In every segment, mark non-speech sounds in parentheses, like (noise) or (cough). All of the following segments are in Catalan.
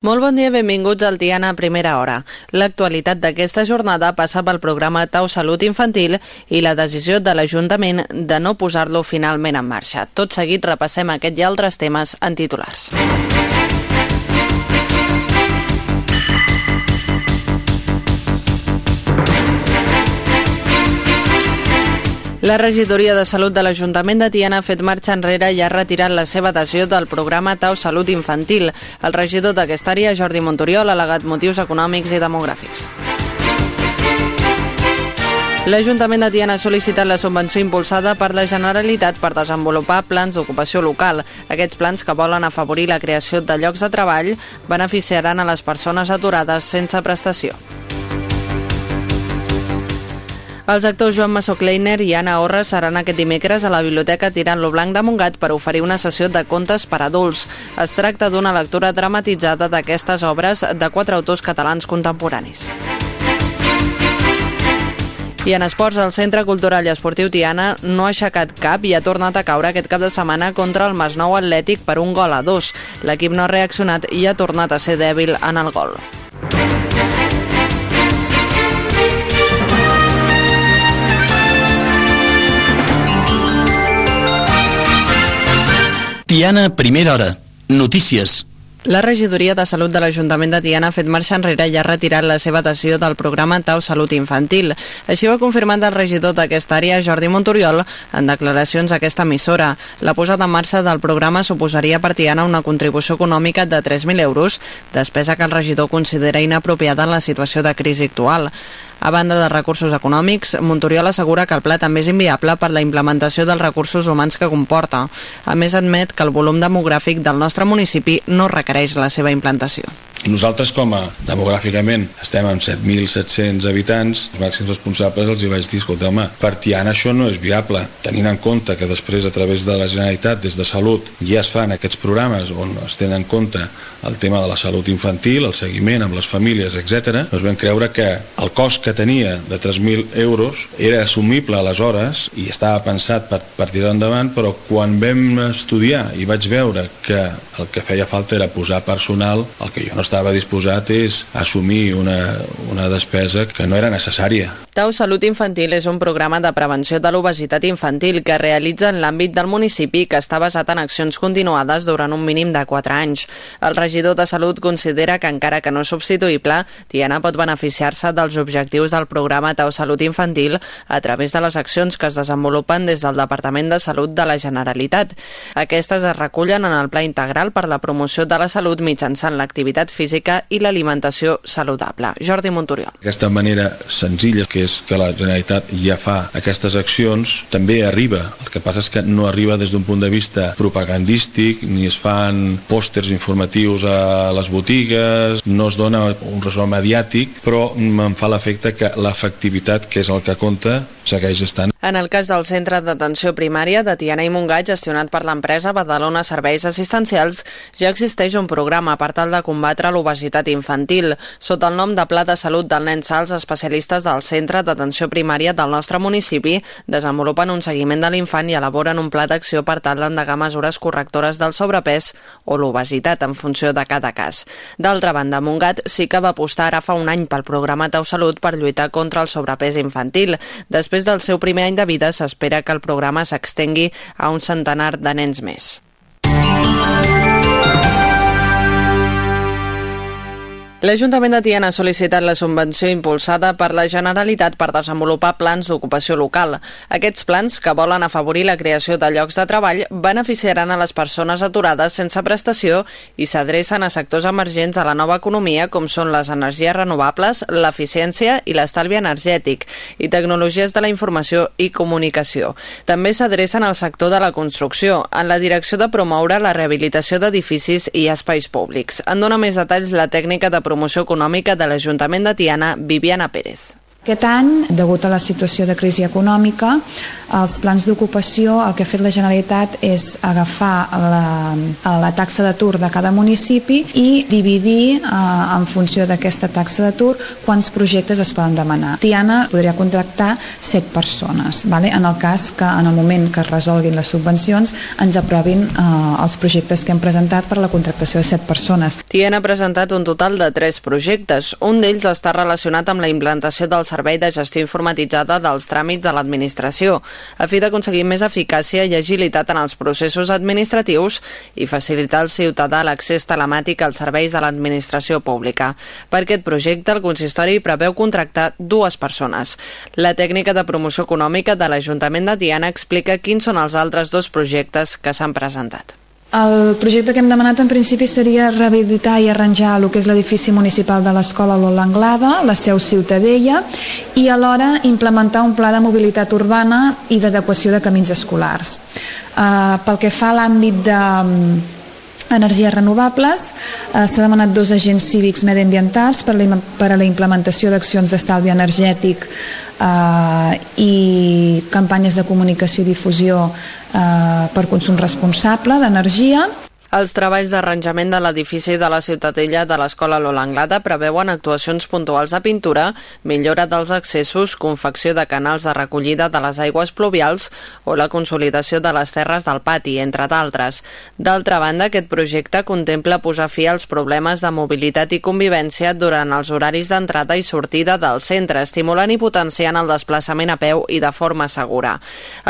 Molt bon dia, benvinguts al Tiana a Primera Hora. L'actualitat d'aquesta jornada passa pel programa Tau Salut Infantil i la decisió de l'Ajuntament de no posar-lo finalment en marxa. Tot seguit repassem aquest i altres temes en titulars. La regidoria de Salut de l'Ajuntament de Tiana ha fet marxa enrere i ha retirat la seva adhesió del programa Tau Salut Infantil. El regidor d'aquesta àrea, Jordi Montoriol, ha alegat motius econòmics i demogràfics. L'Ajuntament de Tiana ha sol·licitat la subvenció impulsada per la Generalitat per desenvolupar plans d'ocupació local. Aquests plans que volen afavorir la creació de llocs de treball beneficiaran a les persones aturades sense prestació. Els actors Joan Massó Kleiner i Anna Orra seran aquest dimecres a la Biblioteca Tirant lo Blanc de Montgat per oferir una sessió de contes per adults. Es tracta d'una lectura dramatitzada d'aquestes obres de quatre autors catalans contemporanis. I en esports, el Centre Cultural i Esportiu Tiana no ha aixecat cap i ha tornat a caure aquest cap de setmana contra el Masnou Atlètic per un gol a dos. L'equip no ha reaccionat i ha tornat a ser dèbil en el gol. Tiana, primera hora. Notícies. La regidoria de Salut de l'Ajuntament de Tiana ha fet marxa enrere i ha retirat la seva adhesió del programa Tau Salut Infantil. Així ho ha confirmat el regidor d'aquesta àrea, Jordi Montoriol, en declaracions a aquesta emissora. La posada en marxa del programa suposaria per Tiana una contribució econòmica de 3.000 euros, despesa que el regidor considera inapropiada en la situació de crisi actual. A banda de recursos econòmics, Montoriol assegura que el pla també és inviable per la implementació dels recursos humans que comporta. A més, admet que el volum demogràfic del nostre municipi no requereix la seva implantació. Nosaltres, com a demogràficament, estem amb 7.700 habitants, els màxims responsables els hi vaig dir, escolta, home, per Tiana això no és viable, tenint en compte que després, a través de la Generalitat, des de Salut, ja es fan aquests programes on es tenen en compte el tema de la salut infantil, el seguiment amb les famílies, etc. Doncs vam creure que el cost que tenia de 3.000 euros era assumible aleshores i estava pensat per, per tirar endavant, però quan vam estudiar i vaig veure que el que feia falta era posar personal, el que jo no estava disposat és assumir una, una despesa que no era necessària. Tau Salut Infantil és un programa de prevenció de l'obesitat infantil que realitza en l'àmbit del municipi que està basat en accions continuades durant un mínim de 4 anys. El regidor de Salut considera que encara que no és substituïble, Tiana pot beneficiar-se dels objectius del programa Tau Salut Infantil a través de les accions que es desenvolupen des del Departament de Salut de la Generalitat. Aquestes es recullen en el Pla Integral per la promoció de la salut mitjançant l'activitat física i l'alimentació saludable. Jordi Montoriol. Aquesta manera senzilla que que la Generalitat ja fa aquestes accions, també arriba. El que passa és que no arriba des d'un punt de vista propagandístic, ni es fan pòsters informatius a les botigues, no es dona un resol mediàtic, però em fa l'efecte que l'efectivitat, que és el que compta, segueix estant. En el cas del Centre d'Atenció Primària de Tiana i Montgat, gestionat per l'empresa Badalona Serveis Assistencials, ja existeix un programa per tal de combatre l'obesitat infantil. Sota el nom de Pla de Salut del Nen Sals, especialistes del Centre d'Atenció Primària del nostre municipi desenvolupen un seguiment de l'infant i elaboren un pla d'acció per tal d'endegar mesures correctores del sobrepès o l'obesitat en funció de cada cas. D'altra banda, Montgat sí que va apostar ara fa un any pel programa Tau Salut per lluitar contra el sobrepès infantil. Després del seu primer any de vida, s'espera que el programa s'extengui a un centenar de nens més. L'Ajuntament de Tiana ha sol·licitat la subvenció impulsada per la Generalitat per desenvolupar plans d'ocupació local. Aquests plans, que volen afavorir la creació de llocs de treball, beneficiaran a les persones aturades sense prestació i s'adrecen a sectors emergents de la nova economia com són les energies renovables, l'eficiència i l'estalvi energètic i tecnologies de la informació i comunicació. També s'adrecen al sector de la construcció, en la direcció de promoure la rehabilitació d'edificis i espais públics. En dona més detalls la tècnica de promoció econòmica de l'Ajuntament de Tiana, Viviana Pérez. Aquest any, degut a la situació de crisi econòmica, els plans d'ocupació el que ha fet la Generalitat és agafar la, la taxa d'atur de cada municipi i dividir eh, en funció d'aquesta taxa d'atur quants projectes es poden demanar. Tiana podria contractar 7 persones, vale? en el cas que en el moment que es resolguin les subvencions ens aprovin eh, els projectes que hem presentat per la contractació de 7 persones. Tiana ha presentat un total de 3 projectes. Un d'ells està relacionat amb la implantació del Servei de Gestió Informatitzada dels Tràmits de l'Administració a fi d'aconseguir més eficàcia i agilitat en els processos administratius i facilitar al ciutadà l'accés telemàtic als serveis de l'administració pública. Per aquest projecte, el consistori preveu contractar dues persones. La tècnica de promoció econòmica de l'Ajuntament de Tiana explica quins són els altres dos projectes que s'han presentat. El projecte que hem demanat en principi seria rehabilitar i arranjar el que és l'edifici municipal de l'escola Lola Anglada, la seu Ciutadella, i alhora implementar un pla de mobilitat urbana i d'adequació de camins escolars. Uh, pel que fa a l'àmbit de energies renovables. Eh, S'ha demanat dos agents cívics mediambientals per, per a la implementació d'accions d'estalvi energètic eh, i campanyes de comunicació i difusió eh, per consum responsable d'energia. Els treballs d'arranjament de l'edifici de la Ciutadella de l'Escola Lola Anglada preveuen actuacions puntuals de pintura, millora dels accessos, confecció de canals de recollida de les aigües pluvials o la consolidació de les terres del pati, entre d'altres. D'altra banda, aquest projecte contempla posar fi als problemes de mobilitat i convivència durant els horaris d'entrada i sortida del centre, estimulant i potenciant el desplaçament a peu i de forma segura.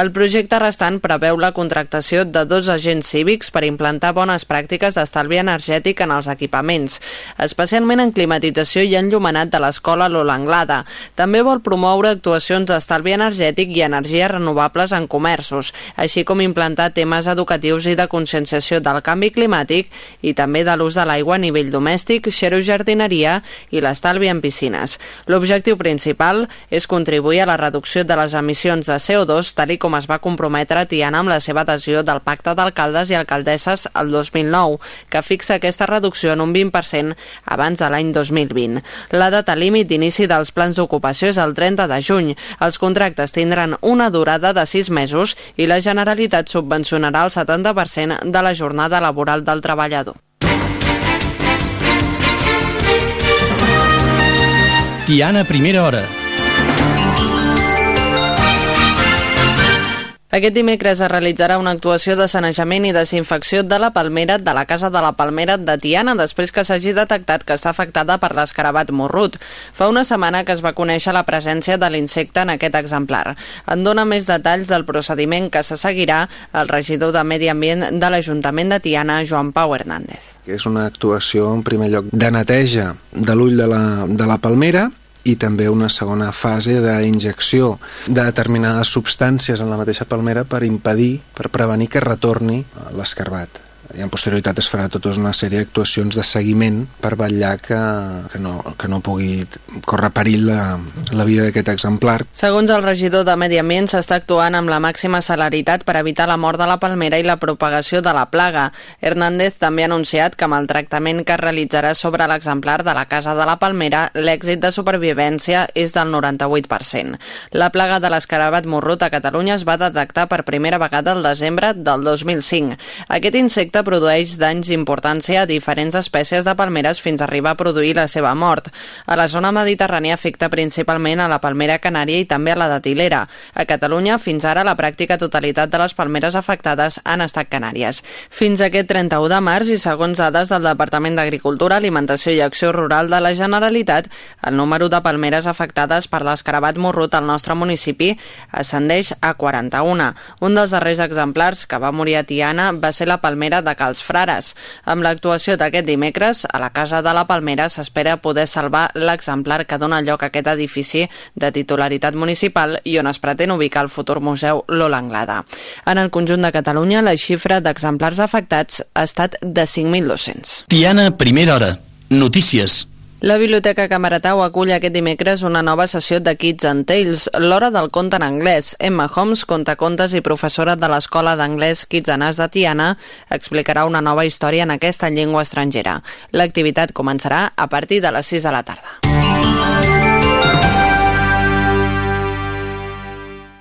El projecte restant preveu la contractació de dos agents cívics per implantar bones bones pràctiques d'estalvi energètic en els equipaments, especialment en climatització i enllumenat de l'escola Lola Anglada. També vol promoure actuacions d'estalvi energètic i energies renovables en comerços, així com implantar temes educatius i de conscienciació del canvi climàtic i també de l'ús de l'aigua a nivell domèstic, xerojardineria i l'estalvi en piscines. L'objectiu principal és contribuir a la reducció de les emissions de CO2, tal com es va comprometre Tiana amb la seva adhesió del Pacte d'Alcaldes i Alcaldesses el 2009, que fixa aquesta reducció en un 20% abans de l'any 2020. La data límit d'inici dels plans d'ocupació és el 30 de juny. Els contractes tindran una durada de 6 mesos i la Generalitat subvencionarà el 70% de la jornada laboral del treballador. Tiana, primera hora. Aquest dimecres es realitzarà una actuació de sanejament i desinfecció de la palmera de la Casa de la Palmera de Tiana després que s'hagi detectat que està afectada per l'escarabat morrut. Fa una setmana que es va conèixer la presència de l'insecte en aquest exemplar. En dona més detalls del procediment que se seguirà el regidor de Medi Ambient de l'Ajuntament de Tiana, Joan Pau Hernández. És una actuació, en primer lloc, de neteja de l'ull de, la, de la palmera i també una segona fase d'injecció de determinades substàncies en la mateixa palmera per impedir, per prevenir que retorni l'escarbat i en posterioritat es farà tota una sèrie d'actuacions de seguiment per vetllar que, que, no, que no pugui córrer perill la, la vida d'aquest exemplar. Segons el regidor de Medi Ambient, s'està actuant amb la màxima celeritat per evitar la mort de la palmera i la propagació de la plaga. Hernández també ha anunciat que amb el tractament que es realitzarà sobre l'exemplar de la Casa de la Palmera, l'èxit de supervivència és del 98%. La plaga de l'escarabat morrut a Catalunya es va detectar per primera vegada el desembre del 2005. Aquest insecte insecte produeix danys d'importància a diferents espècies de palmeres fins a arribar a produir la seva mort. A la zona mediterrània afecta principalment a la palmera canària i també a la datilera. A Catalunya, fins ara, la pràctica totalitat de les palmeres afectades han estat canàries. Fins aquest 31 de març i segons dades del Departament d'Agricultura, Alimentació i Acció Rural de la Generalitat, el número de palmeres afectades per l'escarabat morrut al nostre municipi ascendeix a 41. Un dels darrers exemplars que va morir a Tiana va ser la palmera de de Cals Frares. Amb l'actuació d'aquest dimecres, a la Casa de la Palmera s'espera poder salvar l'exemplar que dona lloc a aquest edifici de titularitat municipal i on es pretén ubicar el futur museu Lola Anglada. En el conjunt de Catalunya, la xifra d'exemplars afectats ha estat de 5.200. Tiana, primera hora. Notícies. La Biblioteca Camaratau acull aquest dimecres una nova sessió de Kids and Tales, l'hora del conte en anglès. Emma Holmes, contacontes i professora de l'Escola d'Anglès Kids and Us de Tiana, explicarà una nova història en aquesta llengua estrangera. L'activitat començarà a partir de les 6 de la tarda.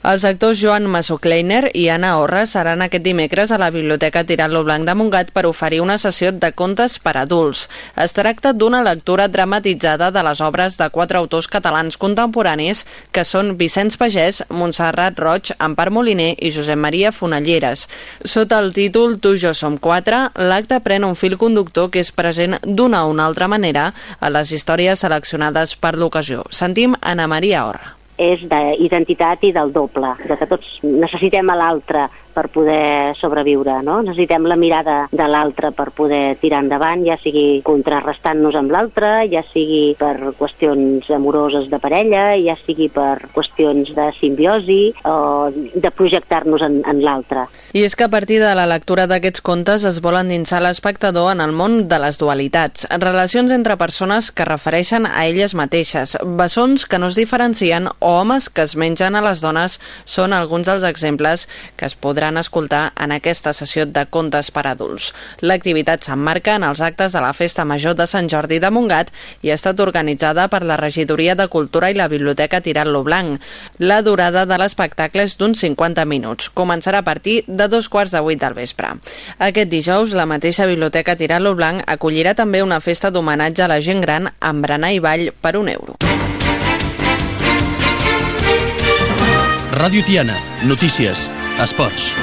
Els actors Joan Massocleiner i Anna Orra seran aquest dimecres a la Biblioteca Tirant-lo Blanc de Montgat per oferir una sessió de contes per adults. Es tracta d'una lectura dramatitzada de les obres de quatre autors catalans contemporanis que són Vicenç Pagès, Montserrat Roig, Empar Moliner i Josep Maria Fonalleres. Sota el títol Tu jo som quatre, l'acte pren un fil conductor que és present d'una o una altra manera a les històries seleccionades per l'ocasió. Sentim Anna Maria Orra és d'identitat i del doble, de que tots necessitem a l'altre per poder sobreviure, no? Necessitem la mirada de l'altre per poder tirar endavant, ja sigui contrarrestant-nos amb l'altre, ja sigui per qüestions amoroses de parella, ja sigui per qüestions de simbiosi o de projectar-nos en, en l'altre. I és que a partir de la lectura d'aquests contes es vol endinsar l'espectador en el món de les dualitats, relacions entre persones que refereixen a elles mateixes, bessons que no es diferencien o homes que es mengen a les dones són alguns dels exemples que es podran escoltar en aquesta sessió de contes per adults. L'activitat s'emmarca en els actes de la Festa Major de Sant Jordi de Montgat i ha estat organitzada per la Regidoria de Cultura i la Biblioteca Tirant-lo Blanc. La durada de l'espectacle és d'uns 50 minuts. Començarà a partir dos quarts de vuit del vespre. Aquest dijous, la mateixa Biblioteca Tirant-lo Blanc acollirà també una festa d'homenatge a la gent gran amb berenar i ball per un euro. Ràdio Tiana, notícies, esports.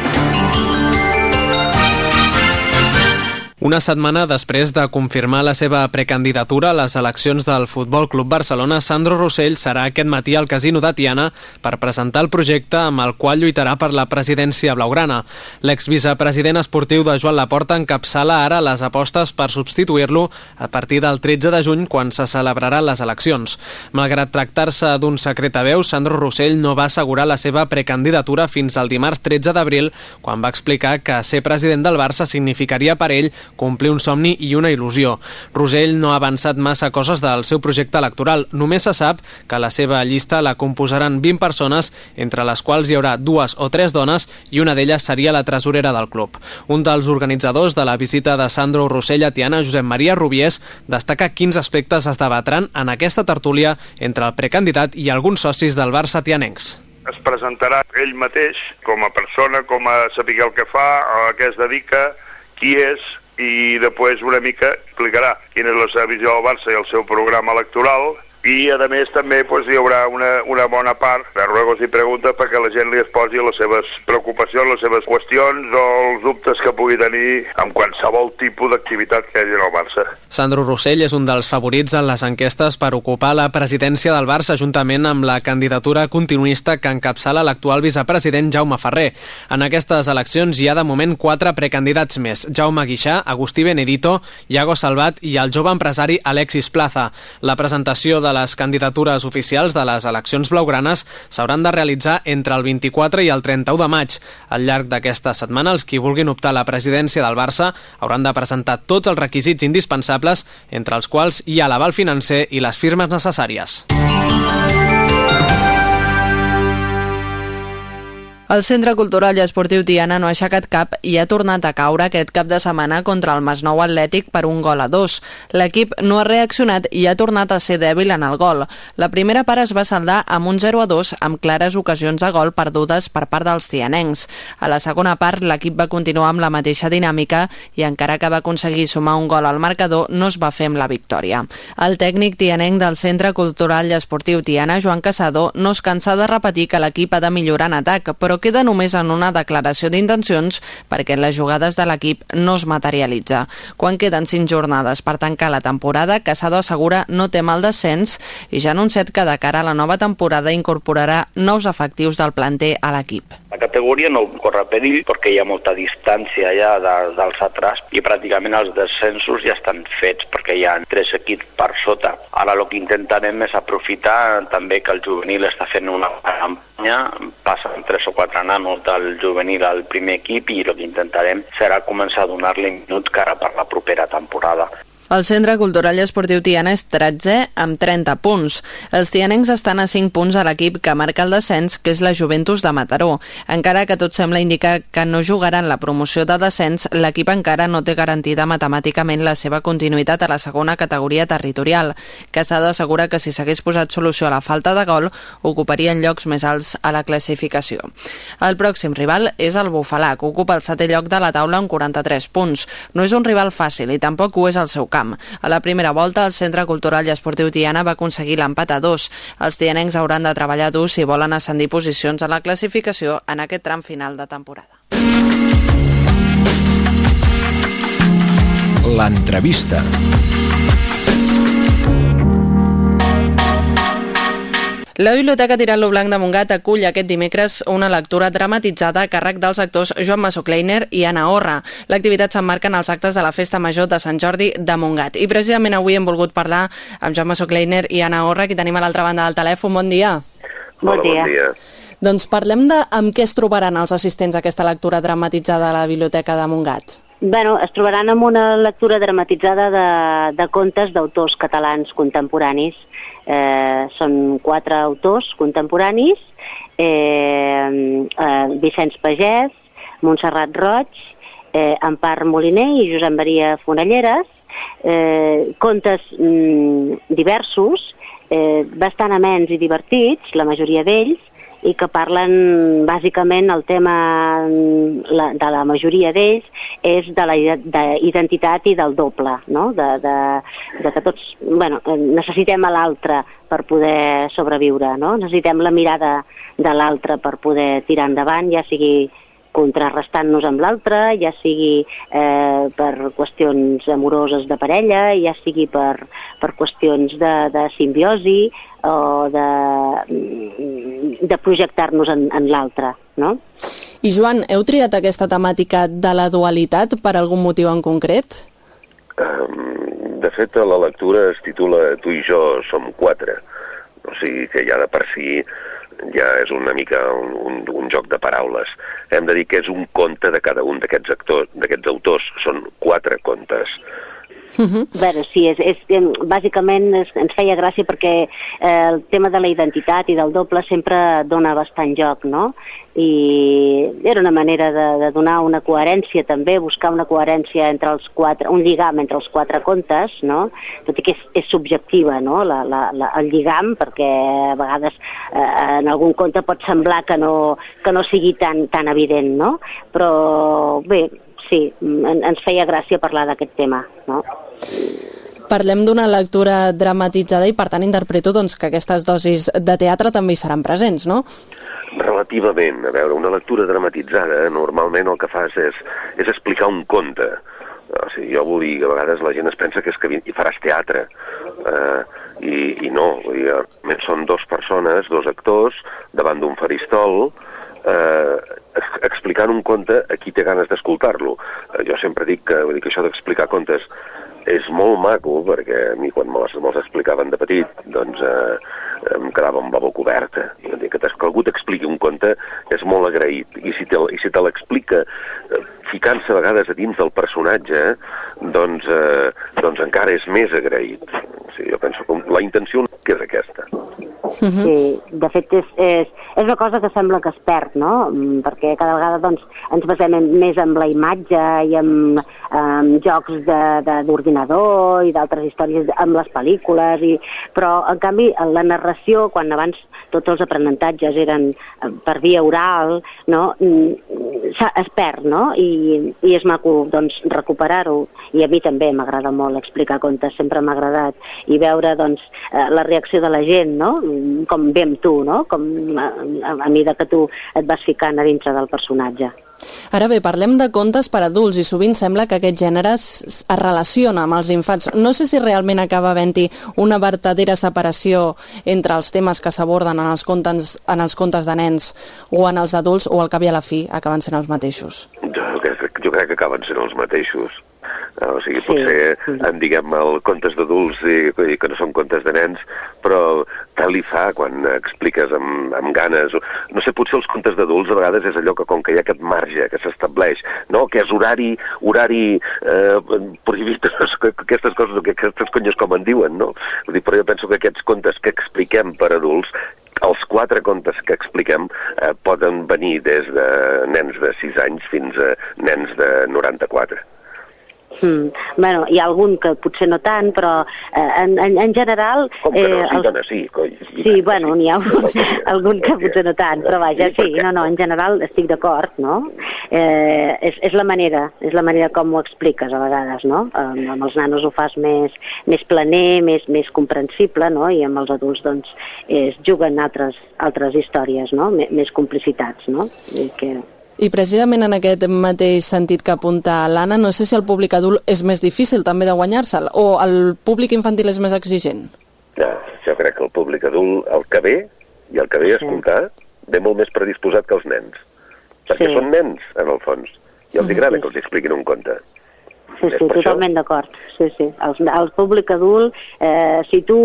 Una setmana després de confirmar la seva precandidatura a les eleccions del Futbol Club Barcelona, Sandro Rossell serà aquest matí al Casino de Tiana per presentar el projecte amb el qual lluitarà per la presidència blaugrana. L'exvicepresident esportiu de Joan Laporta encapçala ara les apostes per substituir-lo a partir del 13 de juny quan se celebraran les eleccions. Malgrat tractar-se d'un secret a veu, Sandro Rossell no va assegurar la seva precandidatura fins al dimarts 13 d'abril, quan va explicar que ser president del Barça significaria per ell complir un somni i una il·lusió. Rosell no ha avançat massa coses del seu projecte electoral. Només se sap que la seva llista la composaran 20 persones, entre les quals hi haurà dues o tres dones i una d'elles seria la tresorera del club. Un dels organitzadors de la visita de Sandro Rossell a Tiana, Josep Maria Rubiés, destaca quins aspectes es debatran en aquesta tertúlia entre el precandidat i alguns socis del Barça tianencs es presentarà ell mateix com a persona, com a saber el que fa, a què es dedica, qui és, i després una mica explicarà quina és la seva visió del Barça i el seu programa electoral i a més també pues, hi haurà una, una bona part de ruegos i preguntes perquè la gent li es posi les seves preocupacions, les seves qüestions o els dubtes que pugui tenir amb qualsevol tipus d'activitat que hi hagi al Barça. Sandro Rossell és un dels favorits en les enquestes per ocupar la presidència del Barça juntament amb la candidatura continuista que encapçala l'actual vicepresident Jaume Ferrer. En aquestes eleccions hi ha de moment quatre precandidats més, Jaume Guixà, Agustí Benedito, Iago Salvat i el jove empresari Alexis Plaza. La presentació de les candidatures oficials de les eleccions blaugranes s'hauran de realitzar entre el 24 i el 31 de maig. Al llarg d'aquesta setmana, els qui vulguin optar a la presidència del Barça hauran de presentar tots els requisits indispensables, entre els quals hi ha l'aval financer i les firmes necessàries. El Centre Cultural i Esportiu Tiana no ha aixecat cap i ha tornat a caure aquest cap de setmana contra el Masnou Atlètic per un gol a dos. L'equip no ha reaccionat i ha tornat a ser dèbil en el gol. La primera part es va saldar amb un 0 a 2 amb clares ocasions de gol perdudes per part dels tianencs. A la segona part l'equip va continuar amb la mateixa dinàmica i encara que va aconseguir sumar un gol al marcador no es va fer amb la victòria. El tècnic tianenc del Centre Cultural i Esportiu Tiana, Joan Casado, no es cansa de repetir que l'equip ha de millorar en atac, però queda només en una declaració d'intencions perquè les jugades de l'equip no es materialitza. Quan queden cinc jornades per tancar la temporada, Casado assegura no té mal descens i ja ha anunciat que de cara a la nova temporada incorporarà nous efectius del planter a l'equip. La categoria no corre perill perquè hi ha molta distància ja de, dels atrás i pràcticament els descensos ja estan fets perquè hi ha tres equips per sota. Ara el que intentarem és aprofitar també que el juvenil està fent una campanya, passen tres o quatre nanos del juvenil al primer equip i el que intentarem serà començar a donar-li minuts cara per la propera temporada. El Centre Cultural i Esportiu Tiana és 13 amb 30 punts. Els tianencs estan a 5 punts a l'equip que marca el descens, que és la Juventus de Mataró. Encara que tot sembla indicar que no jugaran la promoció de descens, l'equip encara no té garantida matemàticament la seva continuïtat a la segona categoria territorial. Casado assegura que si s'hagués posat solució a la falta de gol, ocuparien llocs més alts a la classificació. El pròxim rival és el Bufalà, que ocupa el setè lloc de la taula amb 43 punts. No és un rival fàcil i tampoc ho és el seu camp. A la primera volta, el Centre Cultural i Esportiu Tiana va aconseguir l'empat a dos. Els tianencs hauran de treballar dur si volen ascendir posicions a la classificació en aquest tram final de temporada. L'entrevista. La Biblioteca Tirant lo Blanc de Montgat acull aquest dimecres una lectura dramatitzada a càrrec dels actors Joan Massó Kleiner i Anna Orra. L'activitat s'emmarca en els actes de la Festa Major de Sant Jordi de Montgat. I precisament avui hem volgut parlar amb Joan Massó Kleiner i Anna Orra, que tenim a l'altra banda del telèfon. Bon dia. Bon dia. Bon dia. Doncs parlem de amb què es trobaran els assistents a aquesta lectura dramatitzada a la Biblioteca de Montgat. Bueno, es trobaran amb una lectura dramatitzada de, de contes d'autors catalans contemporanis. Eh, són quatre autors contemporanis, eh, eh, Vicenç Pagès, Montserrat Roig, eh, Empar Moliner i Josep Maria Fonelleres, eh, contes mm, diversos, eh, bastant amens i divertits, la majoria d'ells, i que parlen bàsicament el tema la, de la majoria d'ells és de la identitat i del doble, no? de, de, de que tots bueno, necessitem a l'altre per poder sobreviure, no? necessitem la mirada de l'altre per poder tirar endavant, ja sigui contrarrestant-nos amb l'altre, ja sigui eh, per qüestions amoroses de parella, ja sigui per, per qüestions de, de simbiosi o de, de projectar-nos en, en l'altre, no? I Joan, heu triat aquesta temàtica de la dualitat per algun motiu en concret? Um, de fet, la lectura es titula Tu i jo som quatre. O sigui que ja de per si ja és una mica un, un, un joc de paraules. Hem de dir que és un conte de cada un d'aquests actors, d'aquests autors. Són quatre contes. Uh -huh. Bé, sí, és, és, bàsicament es, ens feia gràcia perquè eh, el tema de la identitat i del doble sempre dona bastant joc, no? I era una manera de, de donar una coherència també, buscar una coherència entre els quatre, un lligam entre els quatre contes, no? Tot i que és, és subjectiva, no? La, la, la, el lligam, perquè a vegades eh, en algun conte pot semblar que no, que no sigui tan, tan evident, no? Però bé, sí, en, ens feia gràcia parlar d'aquest tema, no? Parlem d'una lectura dramatitzada i per tant interpreto doncs, que aquestes dosis de teatre també hi seran presents, no? Relativament. A veure, una lectura dramatitzada normalment el que fas és, és explicar un conte. O sigui, jo vull dir que a vegades la gent es pensa que és que hi faràs teatre. Uh, i, i no, vull dir, són dos persones, dos actors, davant d'un faristol, eh, explicant un conte a qui té ganes d'escoltar-lo. Eh, jo sempre dic que, dir que això d'explicar contes és molt maco, perquè a mi quan me'ls me explicaven de petit, doncs eh, em quedava amb la boca oberta. Dir, que, que algú t'expliqui un conte és molt agraït. I si te, i si te l'explica eh, ficant-se a vegades a dins del personatge, doncs, eh, doncs encara és més agraït. O sigui, jo penso que la intenció que és aquesta. Sí, de fet és, és, és una cosa que sembla que es perd, no? Mm, perquè cada vegada doncs, ens basem més en la imatge i en, en jocs d'ordinador i d'altres històries amb les pel·lícules, i, però en canvi la narració, quan abans tots els aprenentatges eren eh, per via oral, no? Mm, es perd, no? I, i és maco doncs, recuperar-ho. I a mi també m'agrada molt explicar contes, sempre m'ha agradat. I veure doncs, eh, la reacció de la gent, no? Com ve amb tu, no? com a, a mesura que tu et vas ficant a dintre del personatge. Ara bé, parlem de contes per adults i sovint sembla que aquest gènere es, es relaciona amb els infants. No sé si realment acaba havent-hi una vertadera separació entre els temes que s'aborden en, els contes, en els contes de nens o en els adults o al cap i a la fi acaben sent els mateixos. Jo, jo crec que acaben sent els mateixos. O sigui, potser sí. en diguem el contes d'adults i, i que no són contes de nens, però què li fa quan expliques amb, amb ganes? No sé, potser els contes d'adults a vegades és allò que com que hi ha aquest marge que s'estableix, no? que és horari, horari eh, prohibit, (laughs) aquestes coses, aquestes conyes com en diuen, no? Vull dir, però jo penso que aquests contes que expliquem per adults els quatre contes que expliquem eh, poden venir des de nens de 6 anys fins a nens de 94. Mm. Bueno, hi ha algun que potser no tant, però eh, en, en, en general... Com que no? Eh, sí, els... dona, sí. Coi, sí, sí bueno, n'hi ha algun, algun que potser no tant, però vaja, sí, no, no, en general estic d'acord, no? Eh, és, és la manera, és la manera com ho expliques a vegades, no? Amb, amb els nanos ho fas més, més planer, més, més comprensible, no? I amb els adults, doncs, es juguen altres, altres històries, no? M més complicitats, no? I que i precisament en aquest mateix sentit que apunta l'Anna, no sé si el públic adult és més difícil també de guanyar-se'l o el públic infantil és més exigent? Ja, jo crec que el públic adult, el que ve i el que ve a escoltar, ve molt més predisposat que els nens. Perquè sí. són nens, en el fons. I els agrada sí. que els expliquin un conte. Sí, sí, totalment d'acord. Sí, sí. El, el públic adult, eh, si tu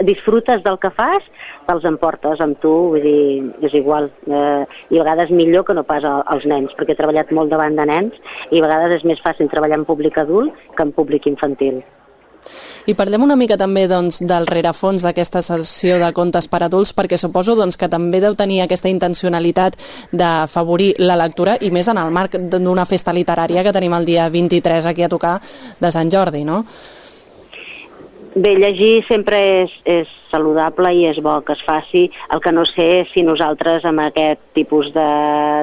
disfrutes del que fas, te'ls emportes amb tu, vull dir, és igual. Eh, I a vegades millor que no pas als nens, perquè he treballat molt davant de nens i a vegades és més fàcil treballar en públic adult que en públic infantil. I parlem una mica també doncs, del rerefons d'aquesta sessió de contes per adults, perquè suposo doncs, que també deu tenir aquesta intencionalitat d'afavorir la lectura i més en el marc d'una festa literària que tenim el dia 23 aquí a tocar de Sant Jordi, no? Bé, llegir sempre és, és saludable i és bo que es faci. El que no sé és si nosaltres amb aquest tipus de,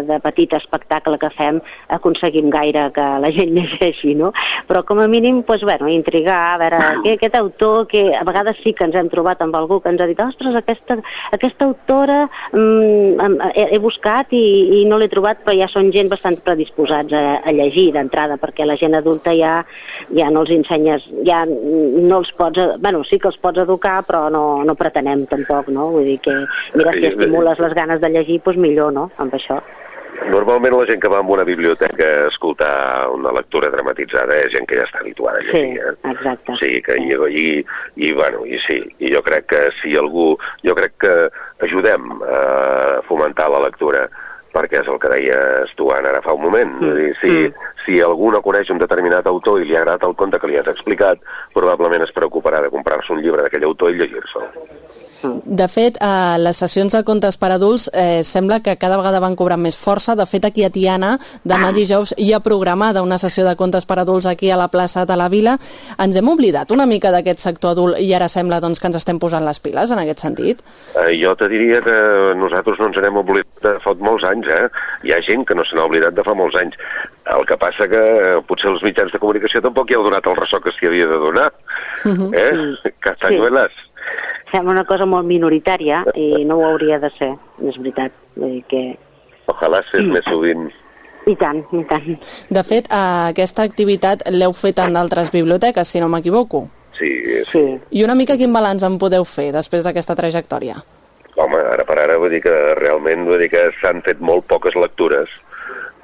de petit espectacle que fem aconseguim gaire que la gent (laughs) llegeixi, no? Però com a mínim, doncs, bueno, intrigar, a veure, que aquest autor, que a vegades sí que ens hem trobat amb algú que ens ha dit ostres, aquesta, aquesta autora mm, he, he buscat i, i no l'he trobat, però ja són gent bastant predisposats a, a llegir d'entrada, perquè la gent adulta ja, ja no els ensenyes, ja no els pots bueno, sí que els pots educar, però no, no pretenem tampoc, no? Vull dir que, mira, si estimules les ganes de llegir, doncs millor, no?, amb això. Normalment la gent que va a una biblioteca a escoltar una lectura dramatitzada és gent que ja està habituada a llegir. Sí, eh? exacte. Sí, que i, i, i, bueno, i sí, i jo crec que si algú... Jo crec que ajudem a fomentar la lectura perquè és el que deies tu, Anna, ara fa un moment. Mm. Dir, si, mm. si algú no coneix un determinat autor i li ha agradat el conte que li has explicat, probablement es preocuparà de comprar-se un llibre d'aquell autor i llegir-se'l. De fet, eh, les sessions de contes per adults eh, sembla que cada vegada van cobrant més força. De fet, aquí a Tiana, demà dijous, hi ha programada una sessió de contes per adults aquí a la plaça de la Vila. Ens hem oblidat una mica d'aquest sector adult i ara sembla doncs, que ens estem posant les piles en aquest sentit? Eh, jo te diria que nosaltres no ens n'hem oblidat de fa molts anys. Eh? Hi ha gent que no se n'ha oblidat de fa molts anys. El que passa que eh, potser els mitjans de comunicació tampoc hi heu donat el ressò que s'hi havia de donar. Uh -huh. eh? Castanyueles. Sí sembla una cosa molt minoritària i no ho hauria de ser, és veritat. Vull dir que... Ojalà fes més sovint. I tant, i tant. De fet, aquesta activitat l'heu fet en d'altres biblioteques, si no m'equivoco. Sí, sí. I una mica quin balanç en podeu fer després d'aquesta trajectòria? Home, ara per ara vull dir que realment vull dir que s'han fet molt poques lectures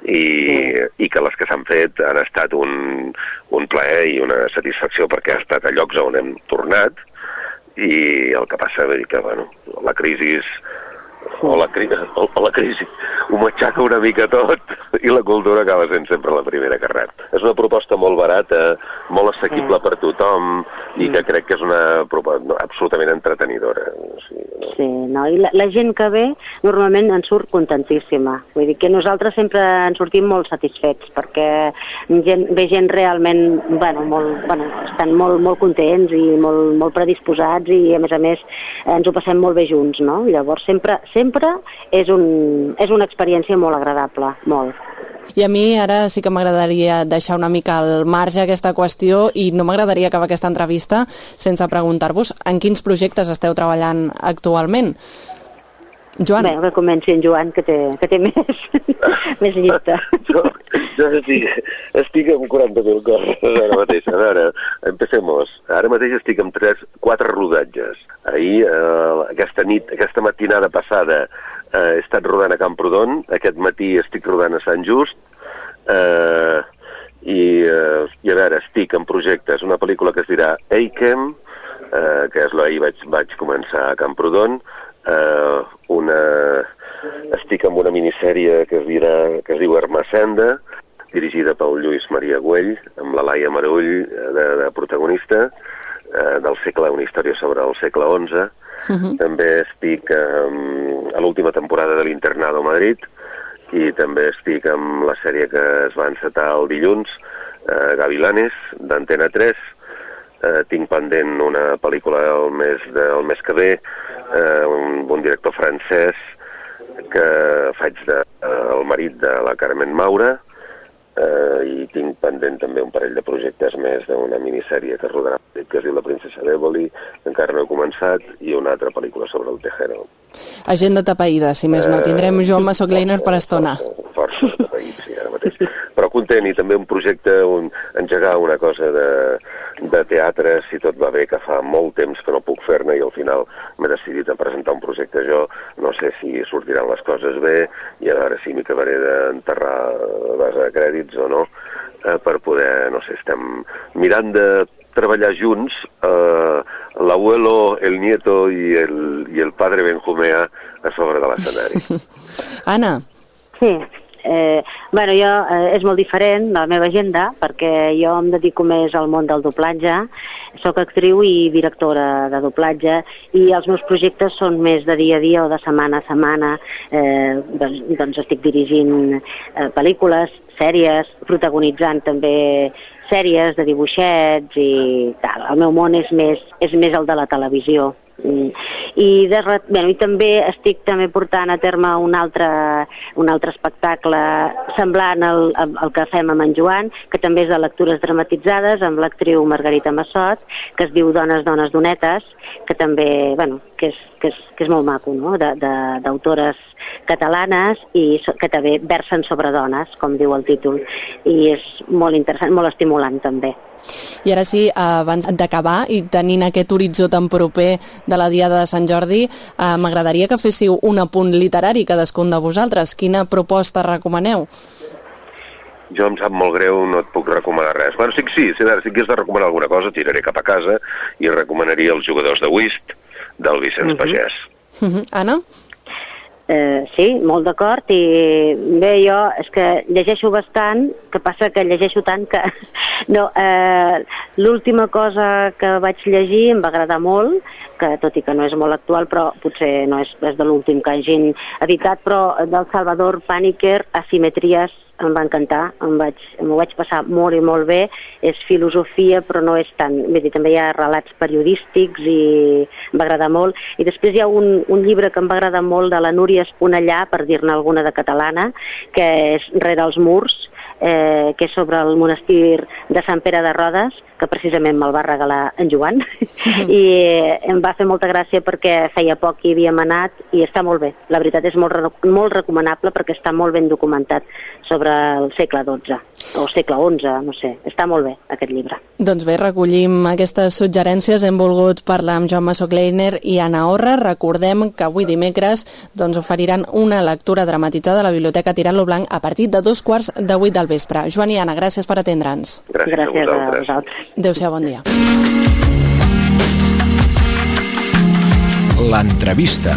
i, sí. i que les que s'han fet han estat un, un plaer i una satisfacció perquè ha estat a llocs on hem tornat i el que passa és que bueno, la crisi o la, cri o, la crisi ho matxaca una mica tot (laughs) i la cultura acaba sent sempre la primera que rep. És una proposta molt barata, molt assequible per tothom i que crec que és una proposta absolutament entretenidora. Sí, no? Sí, no? I la, la gent que ve normalment en surt contentíssima. Vull dir que nosaltres sempre ens sortim molt satisfets perquè gent, ve gent realment, bueno, molt, bueno, estan molt, molt contents i molt, molt predisposats i a més a més ens ho passem molt bé junts, no? Llavors sempre, sempre és, un, és una experiència molt agradable, molt. I a mi ara sí que m'agradaria deixar una mica al marge aquesta qüestió i no m'agradaria acabar aquesta entrevista sense preguntar-vos en quins projectes esteu treballant actualment. Joan. Bé, que comenci en Joan, que té, que té (laughs) més, més llista. jo, jo estic, estic amb 40.000 coses ara mateix. A veure, empecemos. Ara mateix estic amb tres, quatre rodatges. Ahir, eh, aquesta nit, aquesta matinada passada, eh, he estat rodant a Camprodon, aquest matí estic rodant a Sant Just, eh, i, eh, i a veure, estic en projectes, una pel·lícula que es dirà Eikem, eh, que que és l'ahir vaig, vaig començar a Camprodon, eh, una, estic amb una minissèrie que es, dirà, que es diu Hermacenda, dirigida pel Lluís Maria Güell, amb la Laia Marull eh, de, de protagonista, eh, del segle, una història sobre el segle XI. Uh -huh. També estic eh, a l'última temporada de l'Internado a Madrid i també estic amb la sèrie que es va encetar el dilluns, eh, Gavilanes, d'Antena 3. Eh, tinc pendent una pel·lícula el mes, de, el mes que ve, eh, un, un director francès que faig de, eh, el marit de la Carmen Maura, eh, i tinc pendent també un parell de projectes més d'una minissèrie que rodarà que es diu La princesa d'Eboli, que encara no he començat, i una altra pel·lícula sobre el Tejero. Agenda tapaïda, si més no. Tindrem Joan Massó Kleiner per estona. Força, força tapaït, sí, ara mateix. Content, i també un projecte, un, engegar una cosa de, de teatre, si tot va bé, que fa molt temps que no puc fer-ne i al final m'he decidit a presentar un projecte jo, no sé si sortiran les coses bé i a veure si m'hi acabaré d'enterrar a base de crèdits o no, eh, per poder, no sé, estem mirant de treballar junts, eh, l'abuelo, el nieto i el, i el padre Benjumea a sobre de l'escenari. (laughs) Anna. Sí, Eh, bueno, jo, eh, és molt diferent la meva agenda perquè jo em dedico més al món del doblatge, sóc actriu i directora de doblatge i els meus projectes són més de dia a dia o de setmana a setmana. Eh, doncs, doncs estic dirigint eh, pel·lícules, sèries, protagonitzant també sèries de dibuixets i tal. El meu món és més, és més el de la televisió. Mm. I, de, bueno, I també estic també portant a terme un altre, un altre espectacle semblant al, al que fem amb en Joan, que també és de lectures dramatitzades amb l'actriu Margarita Massot, que es diu Dones, Dones, Donetes, que també, bueno, que és, que és, que és molt maco, no?, d'autores catalanes i que també versen sobre dones, com diu el títol, i és molt interessant, molt estimulant també. I ara sí, abans d'acabar i tenint aquest horitzó tan proper de la Diada de Sant Jordi, eh, m'agradaria que féssiu un apunt literari cadascun de vosaltres. Quina proposta recomaneu? Jo em sap molt greu, no et puc recomanar res. Bueno, sí, sí, sí, si hagués de recomanar alguna cosa, tiraré cap a casa i recomanaria els jugadors de Whist del Vicenç uh mhm. -huh. Pagès. Uh -huh. Anna? Eh, sí, molt d'acord, i bé, jo és que llegeixo bastant, que passa que llegeixo tant que... (laughs) No, eh, l'última cosa que vaig llegir em va agradar molt, que tot i que no és molt actual, però potser no és, és de l'últim que hagin editat, però del Salvador Pàniker, Asimetries em va encantar, em vaig, m'ho vaig passar molt i molt bé, és filosofia però no és tant, vull dir, també hi ha relats periodístics i em va agradar molt, i després hi ha un, un llibre que em va agradar molt de la Núria Esponellà, per dir-ne alguna de catalana, que és Rere els murs, eh, que és sobre el monestir de Sant Pere de Rodes, que precisament me'l va regalar en Joan, (laughs) i em va fer molta gràcia perquè feia poc hi havíem anat i està molt bé. La veritat és molt, molt recomanable perquè està molt ben documentat sobre el segle XII, o segle XI, no sé. Està molt bé, aquest llibre. Doncs bé, recollim aquestes suggerències. Hem volgut parlar amb Joan Massó Kleiner i Anna Orra. Recordem que avui dimecres doncs, oferiran una lectura dramatitzada a la Biblioteca Tirant-lo Blanc a partir de dos quarts de vuit del vespre. Joan i Anna, gràcies per atendre'ns. Gràcies, gràcies a vosaltres. Adéu-siau, bon dia. L'entrevista.